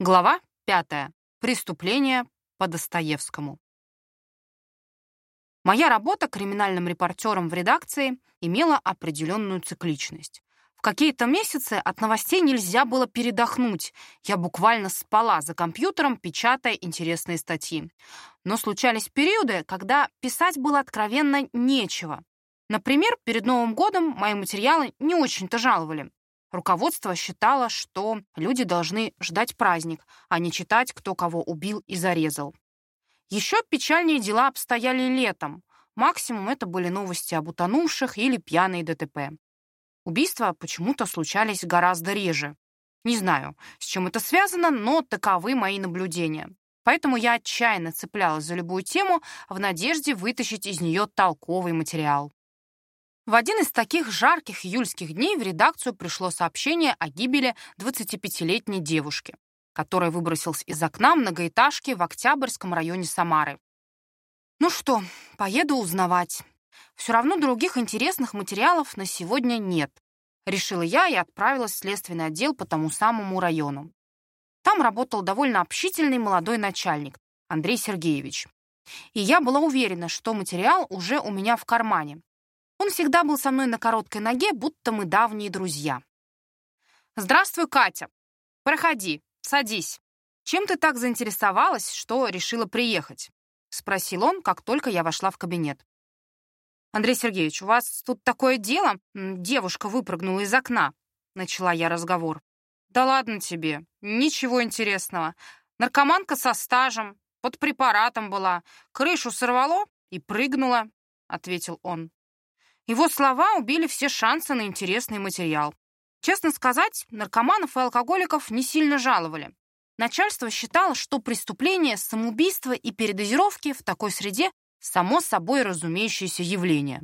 Глава 5. Преступление по Достоевскому. Моя работа криминальным репортером в редакции имела определенную цикличность. В какие-то месяцы от новостей нельзя было передохнуть. Я буквально спала за компьютером, печатая интересные статьи. Но случались периоды, когда писать было откровенно нечего. Например, перед Новым годом мои материалы не очень-то жаловали. Руководство считало, что люди должны ждать праздник, а не читать, кто кого убил и зарезал. Еще печальнее дела обстояли летом. Максимум это были новости об утонувших или пьяные ДТП. Убийства почему-то случались гораздо реже. Не знаю, с чем это связано, но таковы мои наблюдения. Поэтому я отчаянно цеплялась за любую тему в надежде вытащить из нее толковый материал. В один из таких жарких июльских дней в редакцию пришло сообщение о гибели 25-летней девушки, которая выбросилась из окна многоэтажки в Октябрьском районе Самары. Ну что, поеду узнавать. Все равно других интересных материалов на сегодня нет. Решила я и отправилась в следственный отдел по тому самому району. Там работал довольно общительный молодой начальник, Андрей Сергеевич. И я была уверена, что материал уже у меня в кармане, он всегда был со мной на короткой ноге, будто мы давние друзья. «Здравствуй, Катя. Проходи, садись. Чем ты так заинтересовалась, что решила приехать?» — спросил он, как только я вошла в кабинет. «Андрей Сергеевич, у вас тут такое дело? Девушка выпрыгнула из окна», — начала я разговор. «Да ладно тебе, ничего интересного. Наркоманка со стажем, под препаратом была, крышу сорвало и прыгнула», — ответил он. Его слова убили все шансы на интересный материал. Честно сказать, наркоманов и алкоголиков не сильно жаловали. Начальство считало, что преступление, самоубийство и передозировки в такой среде само собой разумеющееся явление.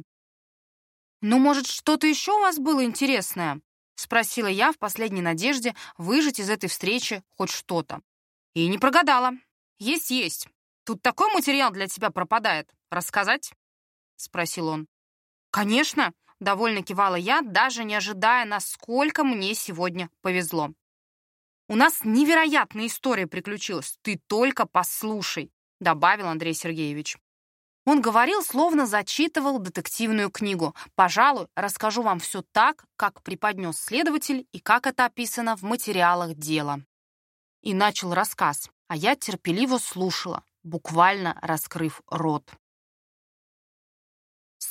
«Ну, может, что-то еще у вас было интересное?» — спросила я в последней надежде выжить из этой встречи хоть что-то. И не прогадала. «Есть-есть. Тут такой материал для тебя пропадает. Рассказать?» — спросил он. «Конечно!» — довольно кивала я, даже не ожидая, насколько мне сегодня повезло. «У нас невероятная история приключилась. Ты только послушай», — добавил Андрей Сергеевич. Он говорил, словно зачитывал детективную книгу. «Пожалуй, расскажу вам все так, как преподнес следователь и как это описано в материалах дела». И начал рассказ, а я терпеливо слушала, буквально раскрыв рот.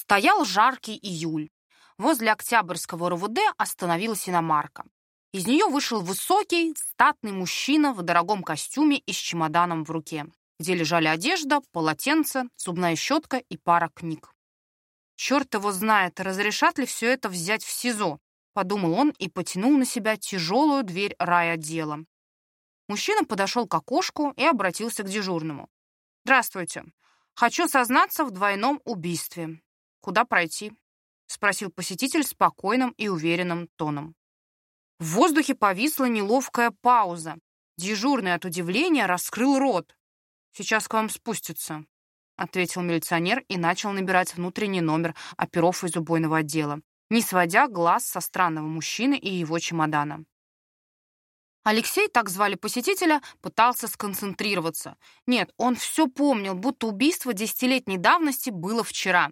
Стоял жаркий июль. Возле Октябрьского РУВД остановилась иномарка. Из нее вышел высокий, статный мужчина в дорогом костюме и с чемоданом в руке, где лежали одежда, полотенце, зубная щетка и пара книг. «Черт его знает, разрешат ли все это взять в СИЗО?» — подумал он и потянул на себя тяжелую дверь райотдела. Мужчина подошел к окошку и обратился к дежурному. «Здравствуйте. Хочу сознаться в двойном убийстве. «Куда пройти?» — спросил посетитель спокойным и уверенным тоном. В воздухе повисла неловкая пауза. Дежурный от удивления раскрыл рот. «Сейчас к вам спустятся», — ответил милиционер и начал набирать внутренний номер оперов из убойного отдела, не сводя глаз со странного мужчины и его чемодана. Алексей, так звали посетителя, пытался сконцентрироваться. Нет, он все помнил, будто убийство десятилетней давности было вчера.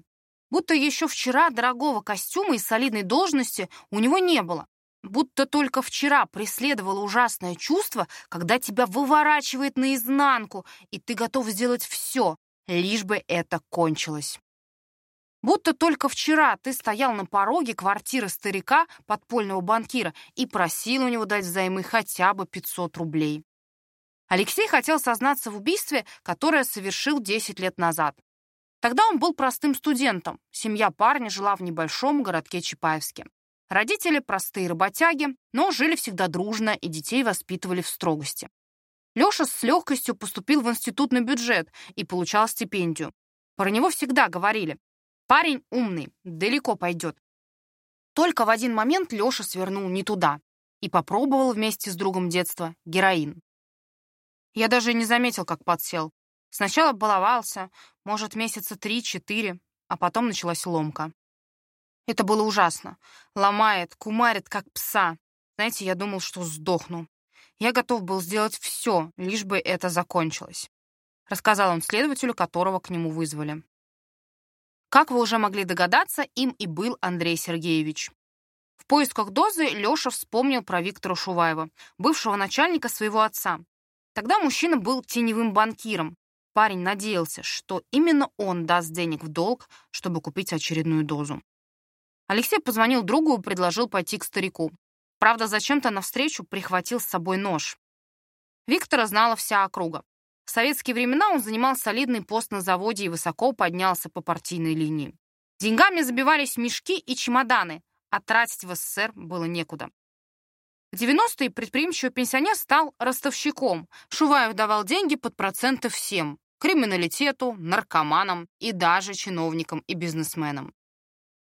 Будто еще вчера дорогого костюма и солидной должности у него не было. Будто только вчера преследовало ужасное чувство, когда тебя выворачивает наизнанку, и ты готов сделать все, лишь бы это кончилось. Будто только вчера ты стоял на пороге квартиры старика, подпольного банкира, и просил у него дать взаймы хотя бы 500 рублей. Алексей хотел сознаться в убийстве, которое совершил 10 лет назад. Тогда он был простым студентом. Семья парня жила в небольшом городке Чапаевске. Родители простые работяги, но жили всегда дружно и детей воспитывали в строгости. Леша с легкостью поступил в институт на бюджет и получал стипендию. Про него всегда говорили «парень умный, далеко пойдет». Только в один момент Леша свернул не туда и попробовал вместе с другом детства героин. Я даже не заметил, как подсел. Сначала баловался, может, месяца три-четыре, а потом началась ломка. Это было ужасно. Ломает, кумарит, как пса. Знаете, я думал, что сдохну. Я готов был сделать все, лишь бы это закончилось. Рассказал он следователю, которого к нему вызвали. Как вы уже могли догадаться, им и был Андрей Сергеевич. В поисках дозы Леша вспомнил про Виктора Шуваева, бывшего начальника своего отца. Тогда мужчина был теневым банкиром. Парень надеялся, что именно он даст денег в долг, чтобы купить очередную дозу. Алексей позвонил другу и предложил пойти к старику. Правда, зачем-то навстречу прихватил с собой нож. Виктора знала вся округа. В советские времена он занимал солидный пост на заводе и высоко поднялся по партийной линии. Деньгами забивались мешки и чемоданы, а тратить в СССР было некуда. В 90-е предприимчивый пенсионер стал ростовщиком. Шуваев давал деньги под проценты всем – криминалитету, наркоманам и даже чиновникам и бизнесменам.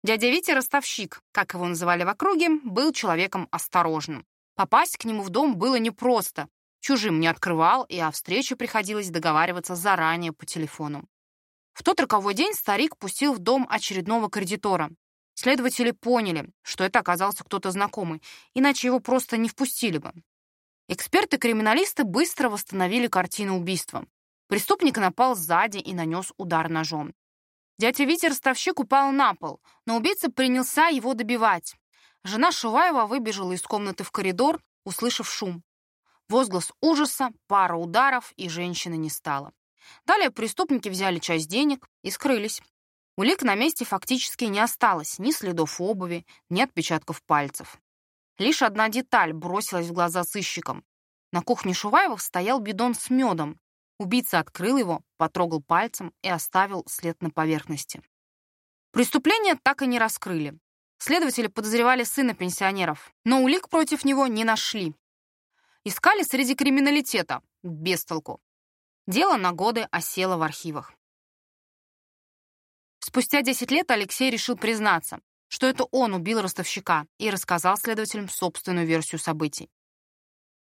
Дядя Витя Ростовщик, как его называли в округе, был человеком осторожным. Попасть к нему в дом было непросто. Чужим не открывал, и о встрече приходилось договариваться заранее по телефону. В тот роковой день старик пустил в дом очередного кредитора. Следователи поняли, что это оказался кто-то знакомый, иначе его просто не впустили бы. Эксперты-криминалисты быстро восстановили картину убийства. Преступник напал сзади и нанес удар ножом. Дядя Витя ростовщик упал на пол, но убийца принялся его добивать. Жена Шуваева выбежала из комнаты в коридор, услышав шум. Возглас ужаса, пара ударов, и женщины не стало. Далее преступники взяли часть денег и скрылись. Улик на месте фактически не осталось, ни следов обуви, ни отпечатков пальцев. Лишь одна деталь бросилась в глаза сыщикам. На кухне Шуваевых стоял бидон с медом, Убийца открыл его, потрогал пальцем и оставил след на поверхности. Преступление так и не раскрыли. Следователи подозревали сына пенсионеров, но улик против него не нашли. Искали среди криминалитета, без толку. Дело на годы осело в архивах. Спустя 10 лет Алексей решил признаться, что это он убил ростовщика и рассказал следователям собственную версию событий.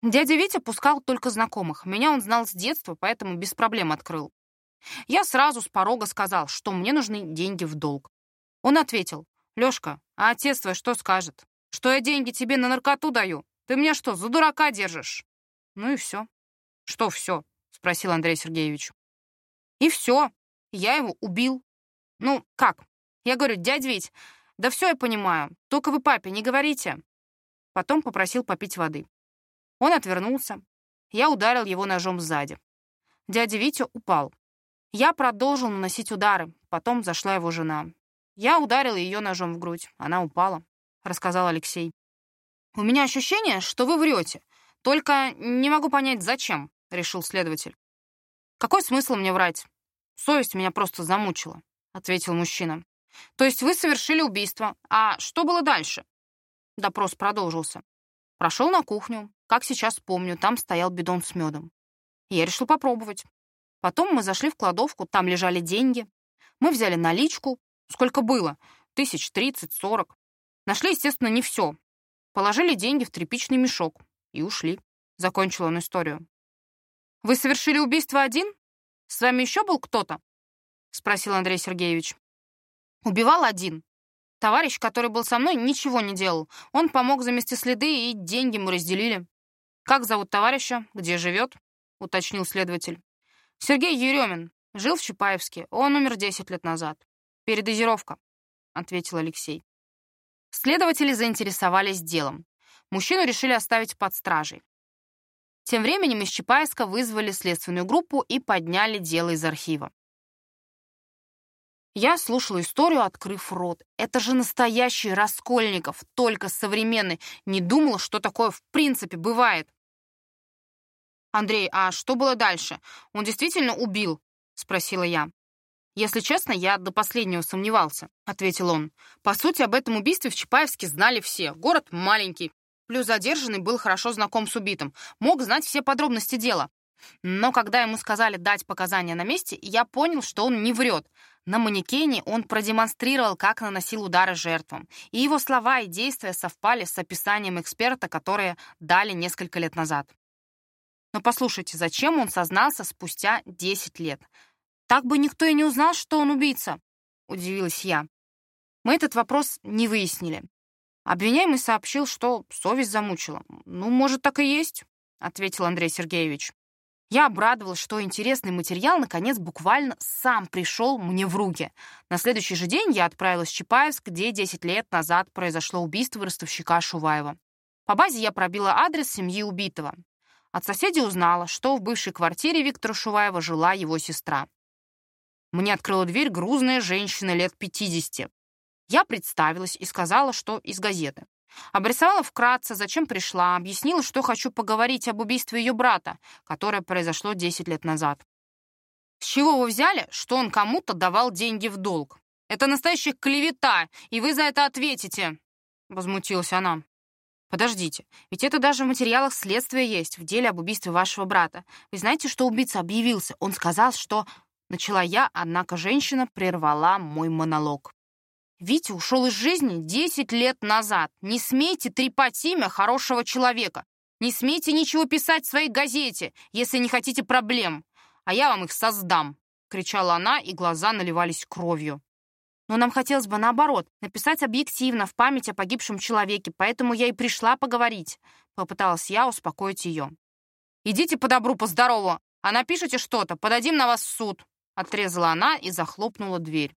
Дядя Витя пускал только знакомых. Меня он знал с детства, поэтому без проблем открыл. Я сразу с порога сказал, что мне нужны деньги в долг. Он ответил, «Лёшка, а отец твой что скажет? Что я деньги тебе на наркоту даю? Ты меня что, за дурака держишь?» Ну и все. «Что все?» — спросил Андрей Сергеевич. «И все. Я его убил». «Ну, как?» Я говорю, дядь Вить, да все я понимаю, только вы папе не говорите. Потом попросил попить воды. Он отвернулся. Я ударил его ножом сзади. Дядя Витя упал. Я продолжил наносить удары. Потом зашла его жена. Я ударил ее ножом в грудь. Она упала, рассказал Алексей. У меня ощущение, что вы врете. Только не могу понять, зачем, решил следователь. Какой смысл мне врать? Совесть меня просто замучила, ответил мужчина. То есть вы совершили убийство. А что было дальше? Допрос продолжился. Прошел на кухню. Как сейчас помню, там стоял бидон с медом. Я решил попробовать. Потом мы зашли в кладовку, там лежали деньги. Мы взяли наличку. Сколько было? Тысяч тридцать, сорок. Нашли, естественно, не все. Положили деньги в тряпичный мешок и ушли. Закончил он историю. «Вы совершили убийство один? С вами еще был кто-то?» — спросил Андрей Сергеевич. «Убивал один. Товарищ, который был со мной, ничего не делал. Он помог замести следы, и деньги мы разделили. «Как зовут товарища? Где живет?» — уточнил следователь. «Сергей Еремин. Жил в Чапаевске. Он умер 10 лет назад. Передозировка», — ответил Алексей. Следователи заинтересовались делом. Мужчину решили оставить под стражей. Тем временем из Чапаевска вызвали следственную группу и подняли дело из архива. Я слушала историю, открыв рот. Это же настоящий Раскольников, только современный. Не думала, что такое в принципе бывает. «Андрей, а что было дальше? Он действительно убил?» — спросила я. «Если честно, я до последнего сомневался», — ответил он. «По сути, об этом убийстве в Чапаевске знали все. Город маленький. Плюс задержанный был хорошо знаком с убитым. Мог знать все подробности дела. Но когда ему сказали дать показания на месте, я понял, что он не врет. На манекене он продемонстрировал, как наносил удары жертвам, и его слова и действия совпали с описанием эксперта, которые дали несколько лет назад. Но послушайте, зачем он сознался спустя 10 лет? Так бы никто и не узнал, что он убийца, удивилась я. Мы этот вопрос не выяснили. Обвиняемый сообщил, что совесть замучила. Ну, может, так и есть. — ответил Андрей Сергеевич. Я обрадовалась, что интересный материал наконец буквально сам пришел мне в руки. На следующий же день я отправилась в Чапаевск, где 10 лет назад произошло убийство ростовщика Шуваева. По базе я пробила адрес семьи убитого. От соседей узнала, что в бывшей квартире Виктора Шуваева жила его сестра. Мне открыла дверь грузная женщина лет 50. Я представилась и сказала, что из газеты. Обрисовала вкратце, зачем пришла, объяснила, что хочу поговорить об убийстве ее брата, которое произошло 10 лет назад. «С чего вы взяли, что он кому-то давал деньги в долг? Это настоящая клевета, и вы за это ответите!» Возмутилась она. «Подождите, ведь это даже в материалах следствия есть, в деле об убийстве вашего брата. Вы знаете, что убийца объявился? Он сказал, что...» Начала я, однако женщина прервала мой монолог. Витя ушел из жизни 10 лет назад. Не смейте трепать имя хорошего человека. Не смейте ничего писать в своей газете, если не хотите проблем. А я вам их создам!» — кричала она, и глаза наливались кровью. «Но нам хотелось бы, наоборот, написать объективно, в память о погибшем человеке, поэтому я и пришла поговорить», — попыталась я успокоить ее. «Идите по добру, по здорову, а напишите что-то, подадим на вас в суд», — отрезала она и захлопнула дверь.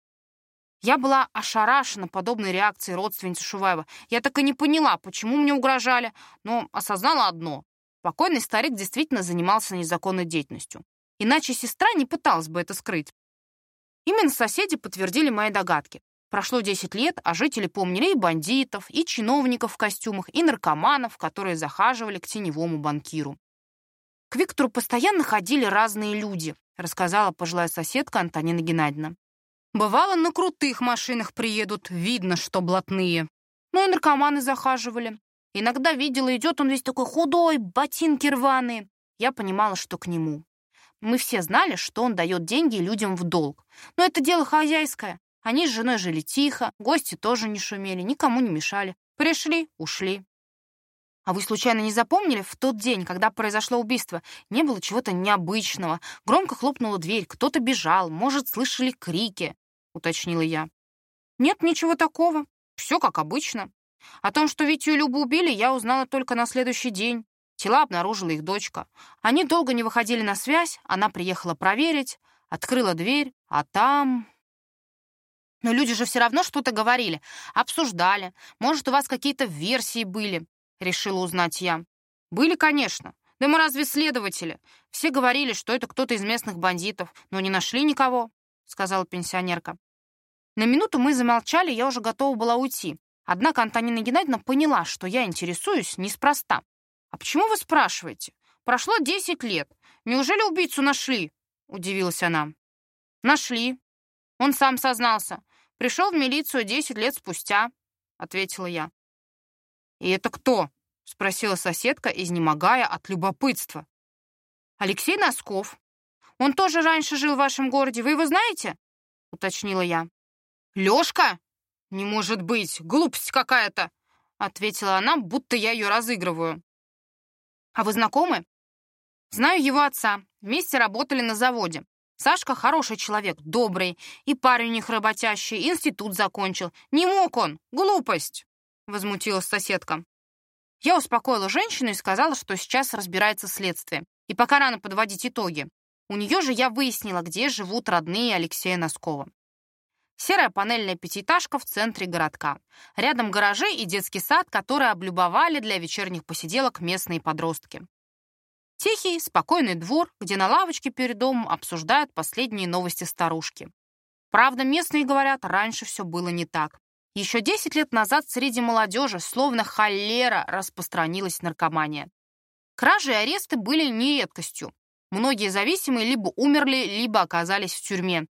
Я была ошарашена подобной реакцией родственницы Шуваева. Я так и не поняла, почему мне угрожали, но осознала одно. Покойный старик действительно занимался незаконной деятельностью. Иначе сестра не пыталась бы это скрыть. Именно соседи подтвердили мои догадки. Прошло 10 лет, а жители помнили и бандитов, и чиновников в костюмах, и наркоманов, которые захаживали к теневому банкиру. К Виктору постоянно ходили разные люди, рассказала пожилая соседка Антонина Геннадьевна. Бывало, на крутых машинах приедут, видно, что блатные. Ну и наркоманы захаживали. Иногда видела, идет он весь такой худой, ботинки рваные. Я понимала, что к нему. Мы все знали, что он дает деньги людям в долг. Но это дело хозяйское. Они с женой жили тихо, гости тоже не шумели, никому не мешали. Пришли, ушли. А вы случайно не запомнили, в тот день, когда произошло убийство, не было чего-то необычного? Громко хлопнула дверь, кто-то бежал, может, слышали крики уточнила я. «Нет ничего такого. Все как обычно. О том, что Витю и Любу убили, я узнала только на следующий день. Тела обнаружила их дочка. Они долго не выходили на связь, она приехала проверить, открыла дверь, а там... Но люди же все равно что-то говорили, обсуждали. Может, у вас какие-то версии были, решила узнать я. Были, конечно. Да мы разве следователи? Все говорили, что это кто-то из местных бандитов, но не нашли никого, сказала пенсионерка. На минуту мы замолчали, я уже готова была уйти. Однако Антонина Геннадьевна поняла, что я интересуюсь неспроста. «А почему вы спрашиваете? Прошло десять лет. Неужели убийцу нашли?» — удивилась она. «Нашли. Он сам сознался. Пришел в милицию десять лет спустя», — ответила я. «И это кто?» — спросила соседка, изнемогая от любопытства. «Алексей Носков. Он тоже раньше жил в вашем городе. Вы его знаете?» — уточнила я. «Лёшка? Не может быть, глупость какая-то!» — ответила она, будто я ее разыгрываю. «А вы знакомы?» «Знаю его отца. Вместе работали на заводе. Сашка хороший человек, добрый, и парень у них работящий, институт закончил. Не мог он! Глупость!» — возмутилась соседка. Я успокоила женщину и сказала, что сейчас разбирается следствие, и пока рано подводить итоги. У нее же я выяснила, где живут родные Алексея Носкова. Серая панельная пятиэтажка в центре городка. Рядом гаражи и детский сад, который облюбовали для вечерних посиделок местные подростки. Тихий, спокойный двор, где на лавочке перед домом обсуждают последние новости старушки. Правда, местные говорят, раньше все было не так. Еще 10 лет назад среди молодежи, словно холера, распространилась наркомания. Кражи и аресты были не редкостью. Многие зависимые либо умерли, либо оказались в тюрьме,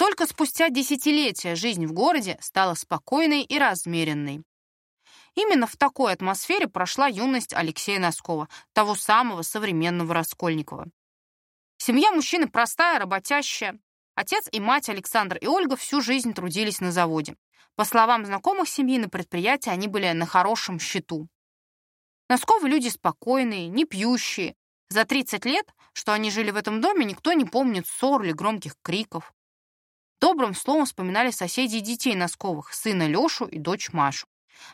только спустя десятилетия жизнь в городе стала спокойной и размеренной. Именно в такой атмосфере прошла юность Алексея Носкова, того самого современного Раскольникова. Семья мужчины простая, работящая. Отец и мать Александр и Ольга всю жизнь трудились на заводе. По словам знакомых семьи, на предприятии они были на хорошем счету. Носковы люди спокойные, не пьющие. За 30 лет, что они жили в этом доме, никто не помнит ссор или громких криков. Добрым словом вспоминали соседи и детей Носковых, сына Лешу и дочь Машу.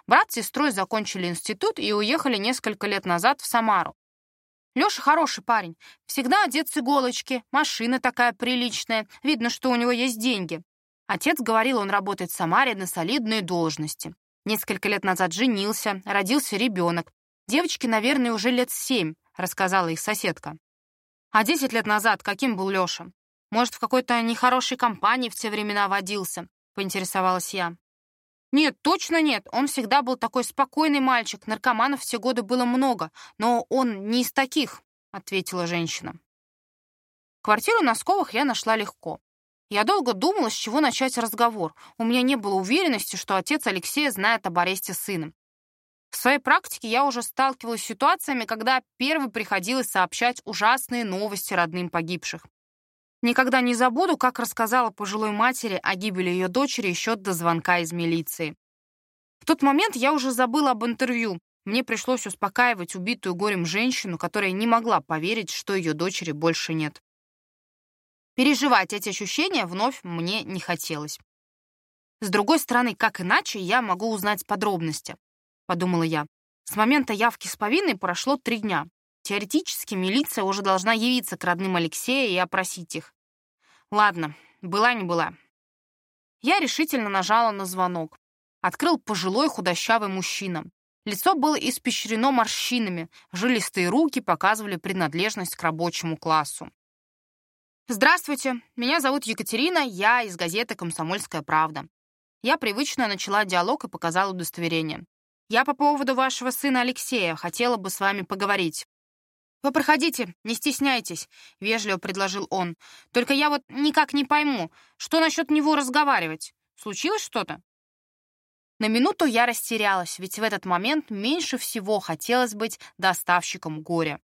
Брат с сестрой закончили институт и уехали несколько лет назад в Самару. Лёша хороший парень. Всегда одет с иголочки, машина такая приличная. Видно, что у него есть деньги. Отец говорил, он работает в Самаре на солидной должности. Несколько лет назад женился, родился ребенок. Девочке, наверное, уже лет семь, рассказала их соседка. А десять лет назад каким был Лёша? Может, в какой-то нехорошей компании в те времена водился, поинтересовалась я. Нет, точно нет. Он всегда был такой спокойный мальчик. Наркоманов в те годы было много, но он не из таких, ответила женщина. Квартиру на Сковах я нашла легко. Я долго думала, с чего начать разговор. У меня не было уверенности, что отец Алексея знает об аресте сына. В своей практике я уже сталкивалась с ситуациями, когда первой приходилось сообщать ужасные новости родным погибших. Никогда не забуду, как рассказала пожилой матери о гибели ее дочери еще до звонка из милиции. В тот момент я уже забыла об интервью. Мне пришлось успокаивать убитую горем женщину, которая не могла поверить, что ее дочери больше нет. Переживать эти ощущения вновь мне не хотелось. С другой стороны, как иначе я могу узнать подробности? Подумала я. С момента явки с повинной прошло три дня. Теоретически милиция уже должна явиться к родным Алексея и опросить их. Ладно, была не была. Я решительно нажала на звонок. Открыл пожилой худощавый мужчина. Лицо было испещрено морщинами, жилистые руки показывали принадлежность к рабочему классу. «Здравствуйте, меня зовут Екатерина, я из газеты «Комсомольская правда». Я привычно начала диалог и показала удостоверение. «Я по поводу вашего сына Алексея хотела бы с вами поговорить». «Вы проходите, не стесняйтесь», — вежливо предложил он. «Только я вот никак не пойму, что насчет него разговаривать? Случилось что-то?» На минуту я растерялась, ведь в этот момент меньше всего хотелось быть доставщиком горя.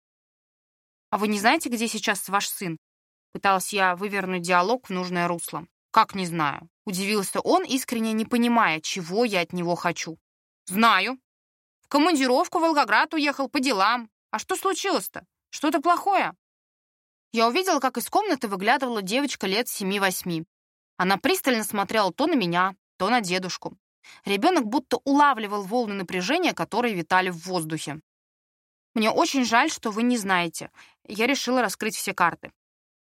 «А вы не знаете, где сейчас ваш сын?» Пыталась я вывернуть диалог в нужное русло. «Как не знаю?» Удивился он, искренне не понимая, чего я от него хочу. «Знаю. В командировку в Волгоград уехал по делам. А что случилось-то? Что-то плохое?» Я увидела, как из комнаты выглядывала девочка лет семи-восьми. Она пристально смотрела то на меня, то на дедушку. Ребенок будто улавливал волны напряжения, которые витали в воздухе. «Мне очень жаль, что вы не знаете. Я решила раскрыть все карты.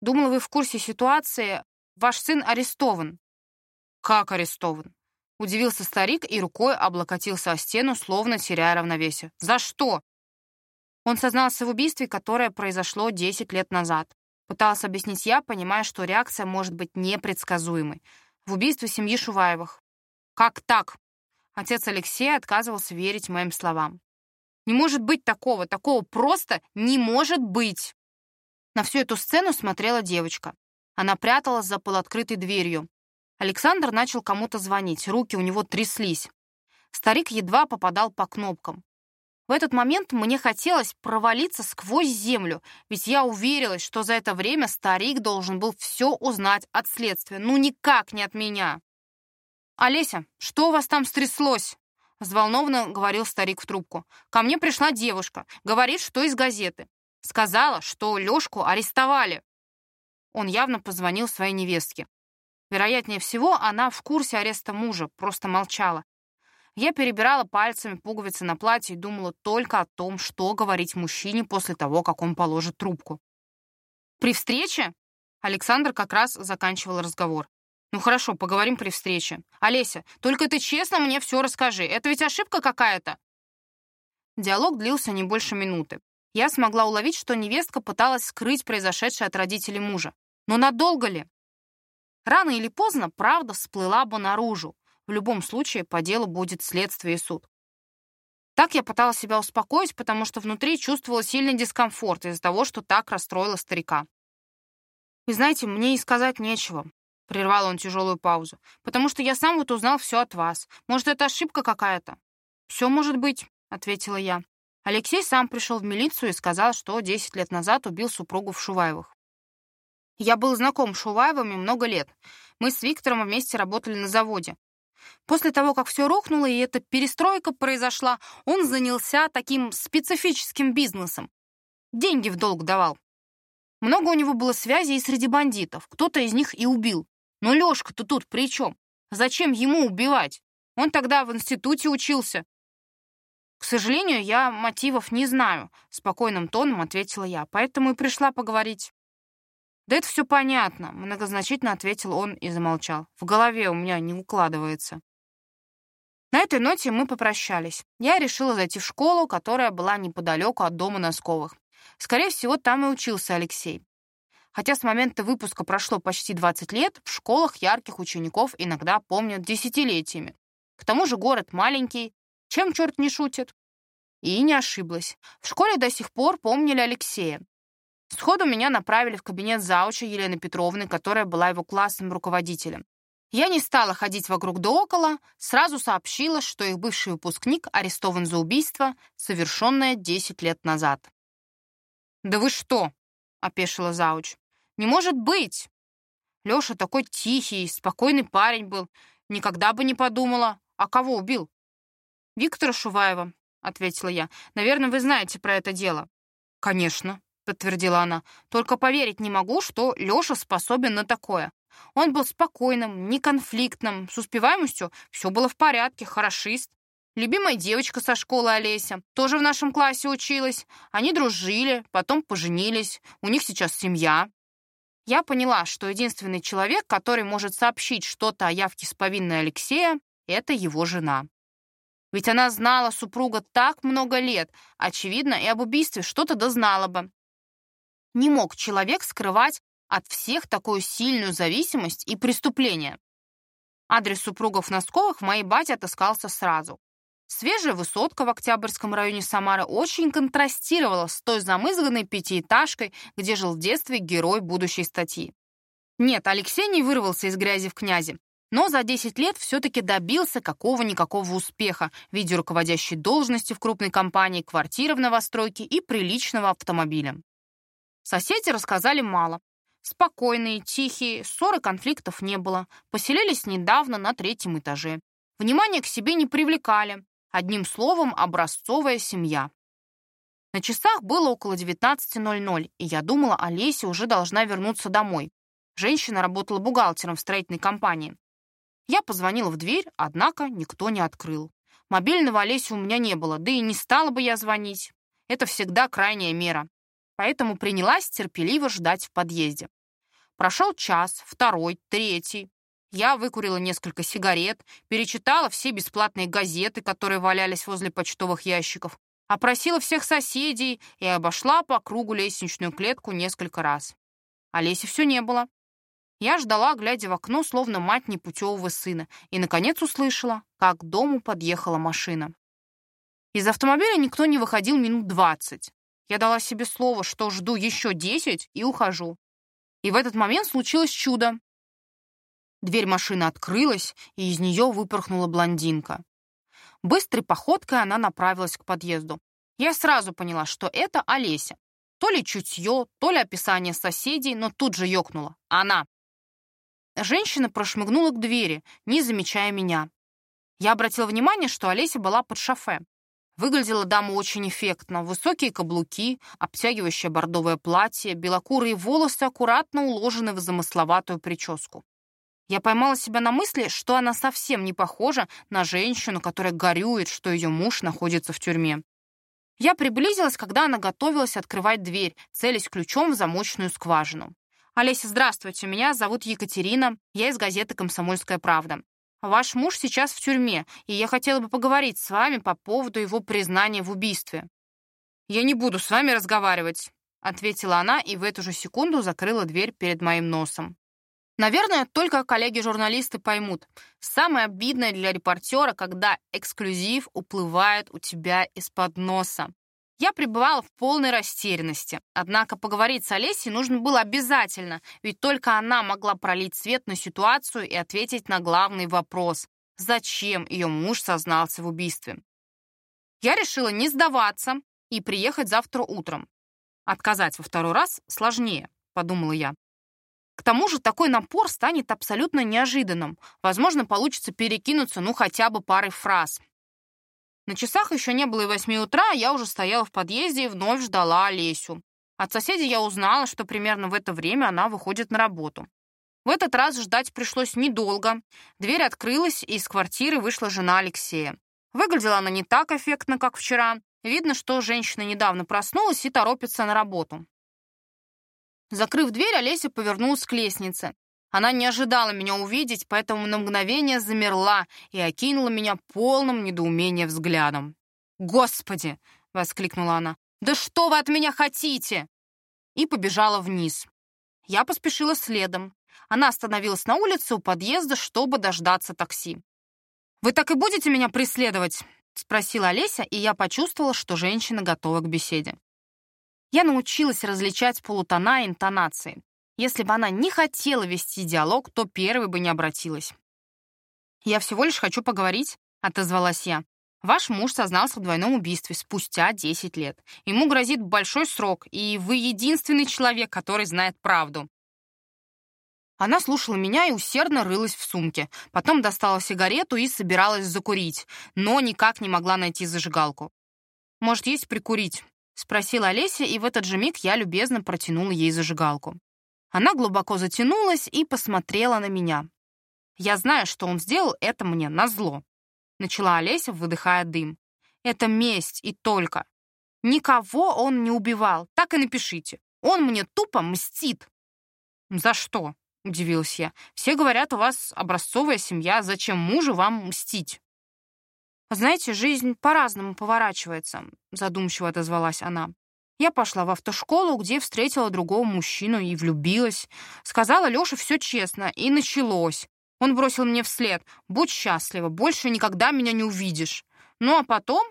Думала, вы в курсе ситуации. Ваш сын арестован». «Как арестован?» Удивился старик и рукой облокотился о стену, словно теряя равновесие. «За что?» Он сознался в убийстве, которое произошло 10 лет назад. Пыталась объяснить я, понимая, что реакция может быть непредсказуемой. В убийстве семьи Шуваевых. «Как так?» Отец Алексея отказывался верить моим словам. «Не может быть такого, такого просто не может быть!» На всю эту сцену смотрела девочка. Она пряталась за полуоткрытой дверью. Александр начал кому-то звонить, руки у него тряслись. Старик едва попадал по кнопкам. В этот момент мне хотелось провалиться сквозь землю, ведь я уверилась, что за это время старик должен был все узнать от следствия, ну никак не от меня. «Олеся, что у вас там стряслось?» Взволнованно говорил старик в трубку. «Ко мне пришла девушка. Говорит, что из газеты. Сказала, что Лёшку арестовали. Он явно позвонил своей невестке. Вероятнее всего, она в курсе ареста мужа, просто молчала. Я перебирала пальцами пуговицы на платье и думала только о том, что говорить мужчине после того, как он положит трубку. «При встрече?» Александр как раз заканчивал разговор. «Ну хорошо, поговорим при встрече. Олеся, только ты честно мне все расскажи. Это ведь ошибка какая-то?» Диалог длился не больше минуты. Я смогла уловить, что невестка пыталась скрыть произошедшее от родителей мужа. Но надолго ли? Рано или поздно правда всплыла бы наружу. В любом случае, по делу будет следствие и суд. Так я пыталась себя успокоить, потому что внутри чувствовала сильный дискомфорт из-за того, что так расстроила старика. «Вы знаете, мне и сказать нечего», — прервал он тяжелую паузу, «потому что я сам вот узнал все от вас. Может, это ошибка какая-то?» «Все может быть», — ответила я. Алексей сам пришел в милицию и сказал, что 10 лет назад убил супругу в Шуваевых. Я был знаком с Шуваевыми много лет. Мы с Виктором вместе работали на заводе. После того, как все рухнуло и эта перестройка произошла, он занялся таким специфическим бизнесом. Деньги в долг давал. Много у него было связей среди бандитов. Кто-то из них и убил. Но Лёшка-то тут при чем? Зачем ему убивать? Он тогда в институте учился. «К сожалению, я мотивов не знаю», — спокойным тоном ответила я, «поэтому и пришла поговорить». «Да это все понятно», — многозначительно ответил он и замолчал. «В голове у меня не укладывается». На этой ноте мы попрощались. Я решила зайти в школу, которая была неподалеку от дома Носковых. Скорее всего, там и учился Алексей. Хотя с момента выпуска прошло почти 20 лет, в школах ярких учеников иногда помнят десятилетиями. К тому же город маленький, чем черт не шутит? И не ошиблась. В школе до сих пор помнили Алексея. Сходу меня направили в кабинет зауча Елены Петровны, которая была его классным руководителем. Я не стала ходить вокруг да около, сразу сообщила, что их бывший выпускник арестован за убийство, совершенное 10 лет назад. «Да вы что?» — опешила зауч. «Не может быть!» Лёша такой тихий, спокойный парень был. Никогда бы не подумала. А кого убил? «Виктора Шуваева», — ответила я. «Наверное, вы знаете про это дело». «Конечно», — подтвердила она. «Только поверить не могу, что Лёша способен на такое. Он был спокойным, неконфликтным, с успеваемостью все было в порядке, хорошист. Любимая девочка со школы Олеся тоже в нашем классе училась. Они дружили, потом поженились. У них сейчас семья. Я поняла, что единственный человек, который может сообщить что-то о явке с повинной Алексея, это его жена. Ведь она знала супруга так много лет, очевидно, и об убийстве что-то дознала бы. Не мог человек скрывать от всех такую сильную зависимость и преступление. Адрес супругов Носковых моей бате отыскался сразу. Свежая высотка в Октябрьском районе Самары очень контрастировала с той замызганной пятиэтажкой, где жил в детстве герой будущей статьи. Нет, Алексей не вырвался из грязи в князи но за 10 лет все-таки добился какого-никакого успеха в виде руководящей должности в крупной компании, квартиры в новостройке и приличного автомобиля. Соседи рассказали мало. Спокойные, тихие, ссоры конфликтов не было, поселились недавно на третьем этаже. Внимание к себе не привлекали. Одним словом, образцовая семья. На часах было около 19.00, и я думала, Олеся уже должна вернуться домой. Женщина работала бухгалтером в строительной компании. Я позвонила в дверь, однако никто не открыл. Мобильного Олеси у меня не было, да и не стала бы я звонить. Это всегда крайняя мера. Поэтому принялась терпеливо ждать в подъезде. Прошел час, второй, третий. Я выкурила несколько сигарет, перечитала все бесплатные газеты, которые валялись возле почтовых ящиков, опросила всех соседей и обошла по кругу лестничную клетку несколько раз. Олеси все не было. Я ждала, глядя в окно, словно мать непутевого сына, и, наконец, услышала, как к дому подъехала машина. Из автомобиля никто не выходил минут двадцать. Я дала себе слово, что жду еще десять и ухожу. И в этот момент случилось чудо. Дверь машины открылась, и из нее выпорхнула блондинка. Быстрой походкой она направилась к подъезду. Я сразу поняла, что это Олеся. То ли чутье, то ли описание соседей, но тут же ёкнула. Она. Женщина прошмыгнула к двери, не замечая меня. Я обратила внимание, что Олеся была под шофе. Выглядела дама очень эффектно. Высокие каблуки, обтягивающее бордовое платье, белокурые волосы аккуратно уложены в замысловатую прическу. Я поймала себя на мысли, что она совсем не похожа на женщину, которая горюет, что ее муж находится в тюрьме. Я приблизилась, когда она готовилась открывать дверь, целясь ключом в замочную скважину. «Олеся, здравствуйте, меня зовут Екатерина, я из газеты «Комсомольская правда». Ваш муж сейчас в тюрьме, и я хотела бы поговорить с вами по поводу его признания в убийстве». «Я не буду с вами разговаривать», — ответила она и в эту же секунду закрыла дверь перед моим носом. Наверное, только коллеги-журналисты поймут. Самое обидное для репортера, когда эксклюзив уплывает у тебя из-под носа. Я пребывала в полной растерянности. Однако поговорить с Олесей нужно было обязательно, ведь только она могла пролить свет на ситуацию и ответить на главный вопрос — зачем ее муж сознался в убийстве. Я решила не сдаваться и приехать завтра утром. Отказать во второй раз сложнее, подумала я. К тому же такой напор станет абсолютно неожиданным. Возможно, получится перекинуться ну хотя бы парой фраз. На часах еще не было и восьми утра, а я уже стояла в подъезде и вновь ждала Олесю. От соседей я узнала, что примерно в это время она выходит на работу. В этот раз ждать пришлось недолго. Дверь открылась, и из квартиры вышла жена Алексея. Выглядела она не так эффектно, как вчера. Видно, что женщина недавно проснулась и торопится на работу. Закрыв дверь, Олеся повернулась к лестнице. Она не ожидала меня увидеть, поэтому на мгновение замерла и окинула меня полным недоумения взглядом. «Господи!» — воскликнула она. «Да что вы от меня хотите?» И побежала вниз. Я поспешила следом. Она остановилась на улице у подъезда, чтобы дождаться такси. «Вы так и будете меня преследовать?» — спросила Олеся, и я почувствовала, что женщина готова к беседе. Я научилась различать полутона и интонации. Если бы она не хотела вести диалог, то первой бы не обратилась. «Я всего лишь хочу поговорить», — отозвалась я. «Ваш муж сознался в двойном убийстве спустя 10 лет. Ему грозит большой срок, и вы единственный человек, который знает правду». Она слушала меня и усердно рылась в сумке. Потом достала сигарету и собиралась закурить, но никак не могла найти зажигалку. «Может, есть прикурить?» — спросила Олеся, и в этот же миг я любезно протянула ей зажигалку. Она глубоко затянулась и посмотрела на меня. «Я знаю, что он сделал это мне назло», — начала Олеся, выдыхая дым. «Это месть и только. Никого он не убивал, так и напишите. Он мне тупо мстит». «За что?» — удивилась я. «Все говорят, у вас образцовая семья, зачем мужу вам мстить?» «Знаете, жизнь по-разному поворачивается», — задумчиво отозвалась она. Я пошла в автошколу, где встретила другого мужчину и влюбилась. Сказала Лёше все честно, и началось. Он бросил мне вслед. «Будь счастлива, больше никогда меня не увидишь». Ну а потом?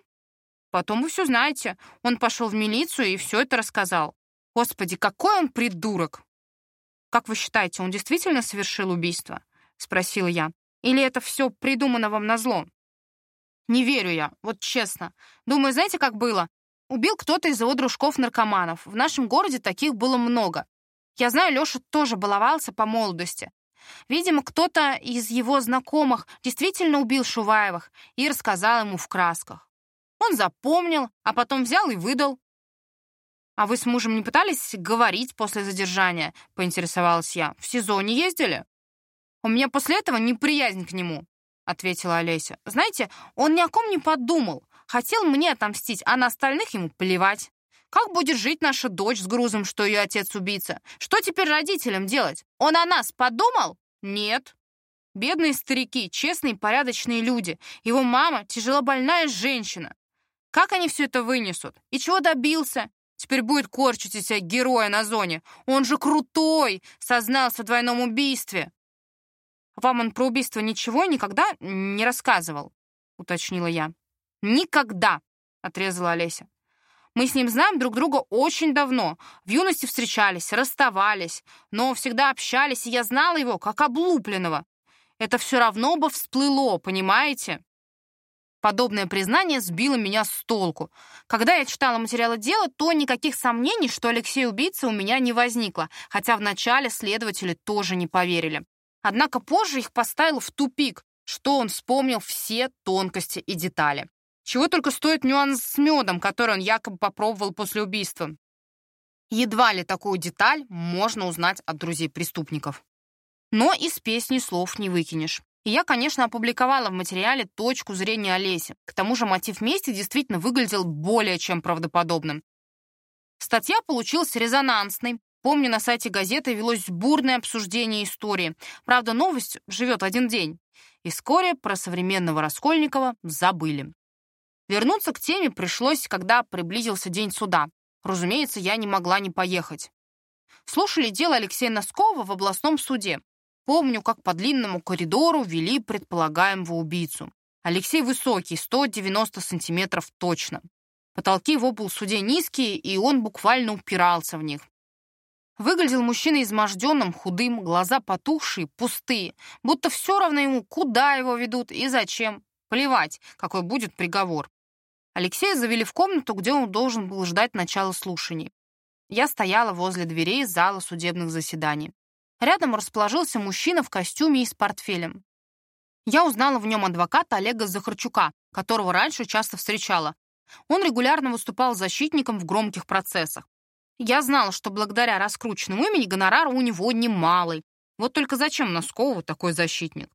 Потом вы все знаете. Он пошел в милицию и все это рассказал. Господи, какой он придурок! «Как вы считаете, он действительно совершил убийство?» — спросила я. «Или это все придумано вам назло?» «Не верю я, вот честно. Думаю, знаете, как было? Убил кто-то из его дружков-наркоманов. В нашем городе таких было много. Я знаю, Леша тоже баловался по молодости. Видимо, кто-то из его знакомых действительно убил Шуваевых и рассказал ему в красках. Он запомнил, а потом взял и выдал. «А вы с мужем не пытались говорить после задержания?» — поинтересовалась я. «В СИЗО не ездили?» «У меня после этого неприязнь к нему», — ответила Олеся. «Знаете, он ни о ком не подумал. Хотел мне отомстить, а на остальных ему плевать. Как будет жить наша дочь с грузом, что ее отец убийца? Что теперь родителям делать? Он о нас подумал? Нет. Бедные старики, честные, порядочные люди. Его мама — тяжелобольная женщина. Как они все это вынесут? И чего добился? Теперь будет корчить из себя героя на зоне. Он же крутой, сознался в двойном убийстве. Вам он про убийство ничего никогда не рассказывал, уточнила я. «Никогда!» — отрезала Олеся. «Мы с ним знаем друг друга очень давно. В юности встречались, расставались, но всегда общались, и я знала его как облупленного. Это все равно бы всплыло, понимаете?» Подобное признание сбило меня с толку. Когда я читала материалы дела, то никаких сомнений, что Алексей убийца, у меня не возникло, хотя вначале следователи тоже не поверили. Однако позже их поставил в тупик, что он вспомнил все тонкости и детали. Чего только стоит нюанс с медом, который он якобы попробовал после убийства. Едва ли такую деталь можно узнать от друзей преступников. Но из песни слов не выкинешь. И я, конечно, опубликовала в материале точку зрения Олеси. К тому же мотив мести действительно выглядел более чем правдоподобным. Статья получилась резонансной. Помню, на сайте газеты велось бурное обсуждение истории. Правда, новость живет один день. И вскоре про современного Раскольникова забыли. Вернуться к теме пришлось, когда приблизился день суда. Разумеется, я не могла не поехать. Слушали дело Алексея Носкова в областном суде. Помню, как по длинному коридору вели предполагаемого убийцу. Алексей высокий, 190 сантиметров точно. Потолки в облсуде низкие, и он буквально упирался в них. Выглядел мужчина изможденным, худым, глаза потухшие, пустые, будто все равно ему, куда его ведут и зачем. Плевать, какой будет приговор. Алексея завели в комнату, где он должен был ждать начала слушаний. Я стояла возле дверей зала судебных заседаний. Рядом расположился мужчина в костюме и с портфелем. Я узнала в нем адвоката Олега Захарчука, которого раньше часто встречала. Он регулярно выступал защитником в громких процессах. Я знала, что благодаря раскрученному имени гонорар у него немалый. Вот только зачем Носкову такой защитник?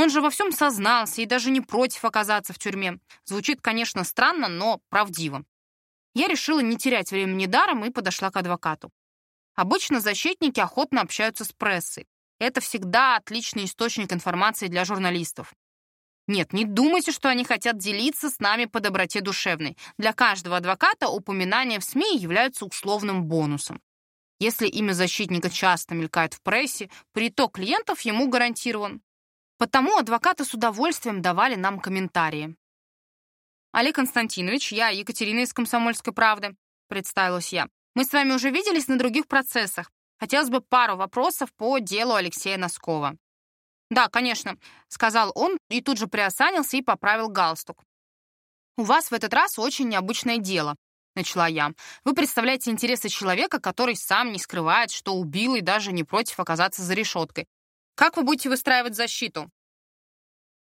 Он же во всем сознался и даже не против оказаться в тюрьме. Звучит, конечно, странно, но правдиво. Я решила не терять времени даром и подошла к адвокату. Обычно защитники охотно общаются с прессой. Это всегда отличный источник информации для журналистов. Нет, не думайте, что они хотят делиться с нами по доброте душевной. Для каждого адвоката упоминания в СМИ являются условным бонусом. Если имя защитника часто мелькает в прессе, приток клиентов ему гарантирован. Потому адвокаты с удовольствием давали нам комментарии. «Олег Константинович, я Екатерина из «Комсомольской правды», — представилась я. «Мы с вами уже виделись на других процессах. Хотелось бы пару вопросов по делу Алексея Носкова». «Да, конечно», — сказал он и тут же приосанился и поправил галстук. «У вас в этот раз очень необычное дело», — начала я. «Вы представляете интересы человека, который сам не скрывает, что убил и даже не против оказаться за решеткой. Как вы будете выстраивать защиту?»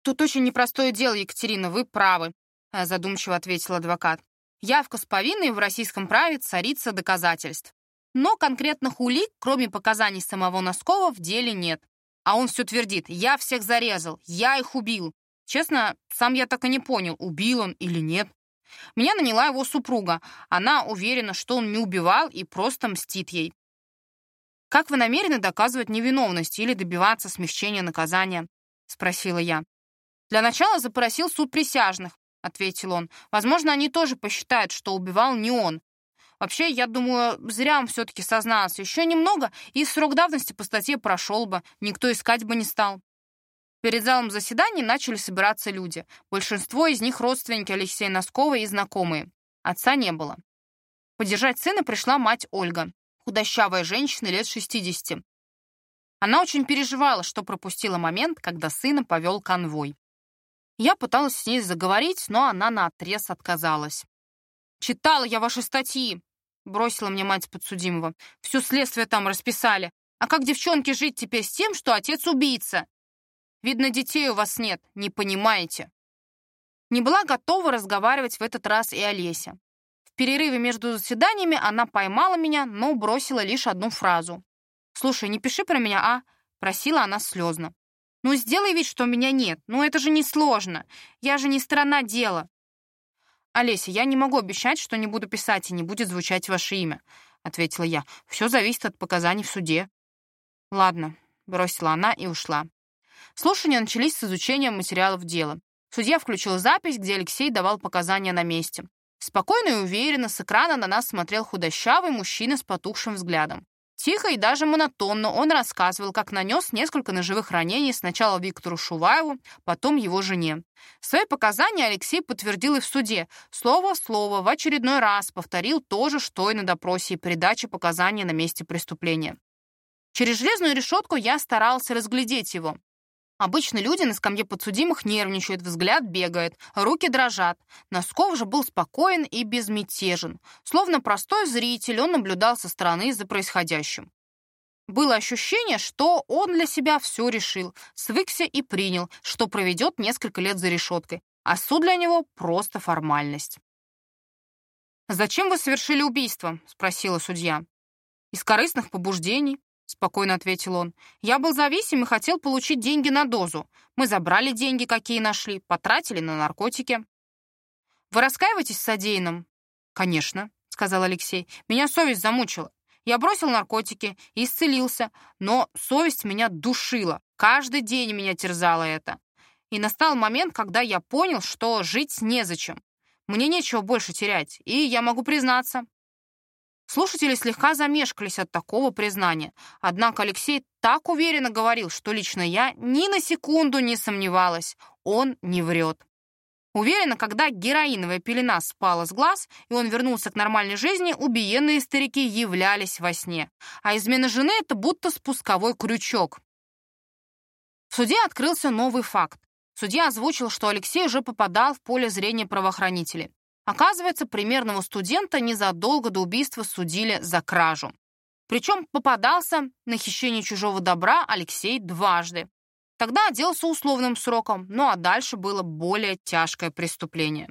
«Тут очень непростое дело, Екатерина, вы правы», — задумчиво ответил адвокат. «Явка с повинной в российском праве царица доказательств. Но конкретных улик, кроме показаний самого Носкова, в деле нет. А он все твердит, я всех зарезал, я их убил. Честно, сам я так и не понял, убил он или нет. Меня наняла его супруга. Она уверена, что он не убивал и просто мстит ей. «Как вы намерены доказывать невиновность или добиваться смягчения наказания?» — спросила я. «Для начала запросил суд присяжных», — ответил он. «Возможно, они тоже посчитают, что убивал не он, Вообще, я думаю, зря он все-таки сознался. Еще немного, и срок давности по статье прошел бы, никто искать бы не стал. Перед залом заседаний начали собираться люди. Большинство из них родственники Алексея Носкова и знакомые. Отца не было. Поддержать сына пришла мать Ольга, худощавая женщина лет 60. Она очень переживала, что пропустила момент, когда сына повел конвой. Я пыталась с ней заговорить, но она наотрез отказалась. «Читала я ваши статьи», — бросила мне мать подсудимого. «Все следствие там расписали. А как девчонке жить теперь с тем, что отец убийца? Видно, детей у вас нет, не понимаете». Не была готова разговаривать в этот раз и Олеся. Перерыве между заседаниями она поймала меня, но бросила лишь одну фразу. «Слушай, не пиши про меня, а?» — просила она слезно. «Ну, сделай вид, что меня нет. Ну, это же не сложно. Я же не сторона дела. «Олеся, я не могу обещать, что не буду писать и не будет звучать ваше имя», — ответила я. «Все зависит от показаний в суде». «Ладно», — бросила она и ушла. Слушания начались с изучения материалов дела. Судья включил запись, где Алексей давал показания на месте. Спокойно и уверенно с экрана на нас смотрел худощавый мужчина с потухшим взглядом. Тихо и даже монотонно он рассказывал, как нанес несколько ножевых ранений сначала Виктору Шуваеву, потом его жене. Свои показания Алексей подтвердил и в суде. Слово в слово в очередной раз повторил то же, что и на допросе и передаче показаний на месте преступления. Через железную решетку я старался разглядеть его. Обычно люди на скамье подсудимых нервничают, взгляд бегает, руки дрожат. Носков же был спокоен и безмятежен. Словно простой зритель, он наблюдал со стороны за происходящим. Было ощущение, что он для себя все решил, свыкся и принял, что проведет несколько лет за решеткой, а суд для него — просто формальность. «Зачем вы совершили убийство?» — спросила судья. «Из корыстных побуждений. — спокойно ответил он. «Я был зависим и хотел получить деньги на дозу. Мы забрали деньги, какие нашли, потратили на наркотики». «Вы раскаиваетесь в содеянном?» «Конечно», — сказал Алексей. «Меня совесть замучила. Я бросил наркотики и исцелился, но совесть меня душила. Каждый день меня терзало это. И настал момент, когда я понял, что жить незачем. Мне нечего больше терять, и я могу признаться. Слушатели слегка замешкались от такого признания. Однако Алексей так уверенно говорил, что лично я ни на секунду не сомневалась. Он не врет. Уверена, когда героиновая пелена спала с глаз, и он вернулся к нормальной жизни, убиенные старики являлись во сне. А измена жены — это будто спусковой крючок. В суде открылся новый факт. Судья озвучил, что Алексей уже попадал в поле зрения правоохранителей. Оказывается, примерного студента незадолго до убийства судили за кражу. Причем попадался на хищение чужого добра Алексей дважды. Тогда отделался условным сроком, ну а дальше было более тяжкое преступление.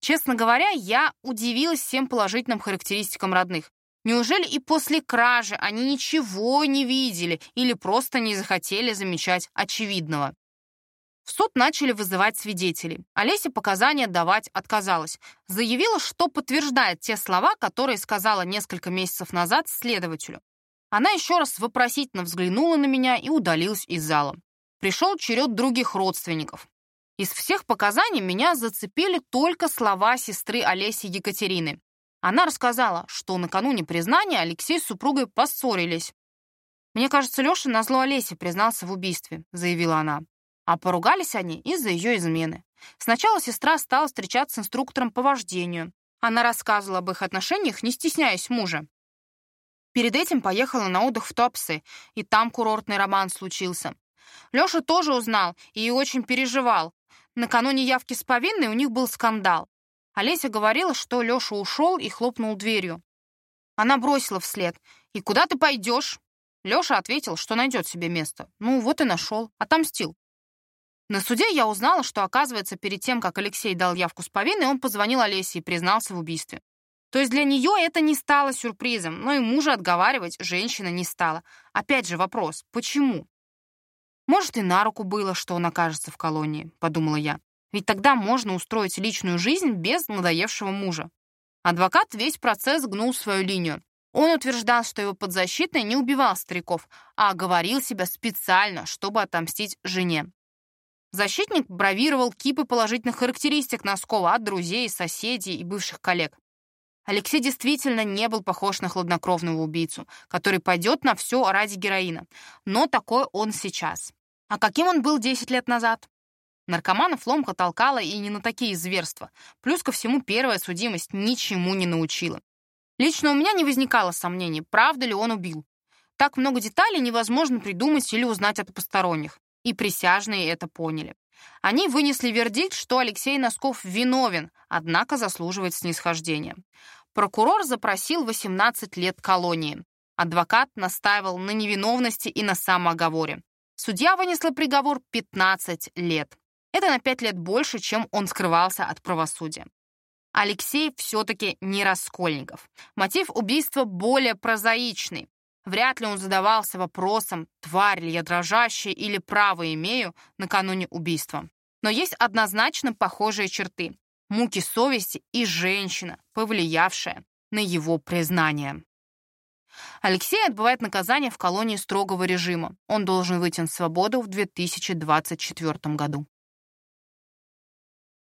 Честно говоря, я удивилась всем положительным характеристикам родных. Неужели и после кражи они ничего не видели или просто не захотели замечать очевидного? В суд начали вызывать свидетелей. Олеся показания давать отказалась. Заявила, что подтверждает те слова, которые сказала несколько месяцев назад следователю. Она еще раз вопросительно взглянула на меня и удалилась из зала. Пришел черед других родственников. Из всех показаний меня зацепили только слова сестры Олеси Екатерины. Она рассказала, что накануне признания Алексей с супругой поссорились. «Мне кажется, Леша назло Олесе признался в убийстве», — заявила она. А поругались они из-за ее измены. Сначала сестра стала встречаться с инструктором по вождению. Она рассказывала об их отношениях, не стесняясь мужа. Перед этим поехала на отдых в Топсы, и там курортный роман случился. Лёша тоже узнал и очень переживал. Накануне явки с повинной у них был скандал. Олеся говорила, что Лёша ушел и хлопнул дверью. Она бросила вслед. «И куда ты пойдешь?» Лёша ответил, что найдет себе место. Ну, вот и нашел. Отомстил. На суде я узнала, что, оказывается, перед тем, как Алексей дал явку с повинной, он позвонил Олесе и признался в убийстве. То есть для нее это не стало сюрпризом, но и мужа отговаривать женщина не стала. Опять же вопрос, почему? Может, и на руку было, что он окажется в колонии, подумала я. Ведь тогда можно устроить личную жизнь без надоевшего мужа. Адвокат весь процесс гнул свою линию. Он утверждал, что его подзащитный не убивал стариков, а оговорил себя специально, чтобы отомстить жене. Защитник бравировал кипы положительных характеристик Носкова от друзей, соседей и бывших коллег. Алексей действительно не был похож на хладнокровного убийцу, который пойдет на все ради героина. Но такой он сейчас. А каким он был 10 лет назад? Наркоманов ломка толкала и не на такие зверства. Плюс ко всему первая судимость ничему не научила. Лично у меня не возникало сомнений, правда ли он убил. Так много деталей невозможно придумать или узнать от посторонних и присяжные это поняли. Они вынесли вердикт, что Алексей Носков виновен, однако заслуживает снисхождения. Прокурор запросил 18 лет колонии. Адвокат настаивал на невиновности и на самооговоре. Судья вынесла приговор 15 лет. Это на 5 лет больше, чем он скрывался от правосудия. Алексей все-таки не Раскольников. Мотив убийства более прозаичный. Вряд ли он задавался вопросом, тварь ли я дрожащая или право имею накануне убийства. Но есть однозначно похожие черты. Муки совести и женщина, повлиявшая на его признание. Алексей отбывает наказание в колонии строгого режима. Он должен выйти на свободу в 2024 году.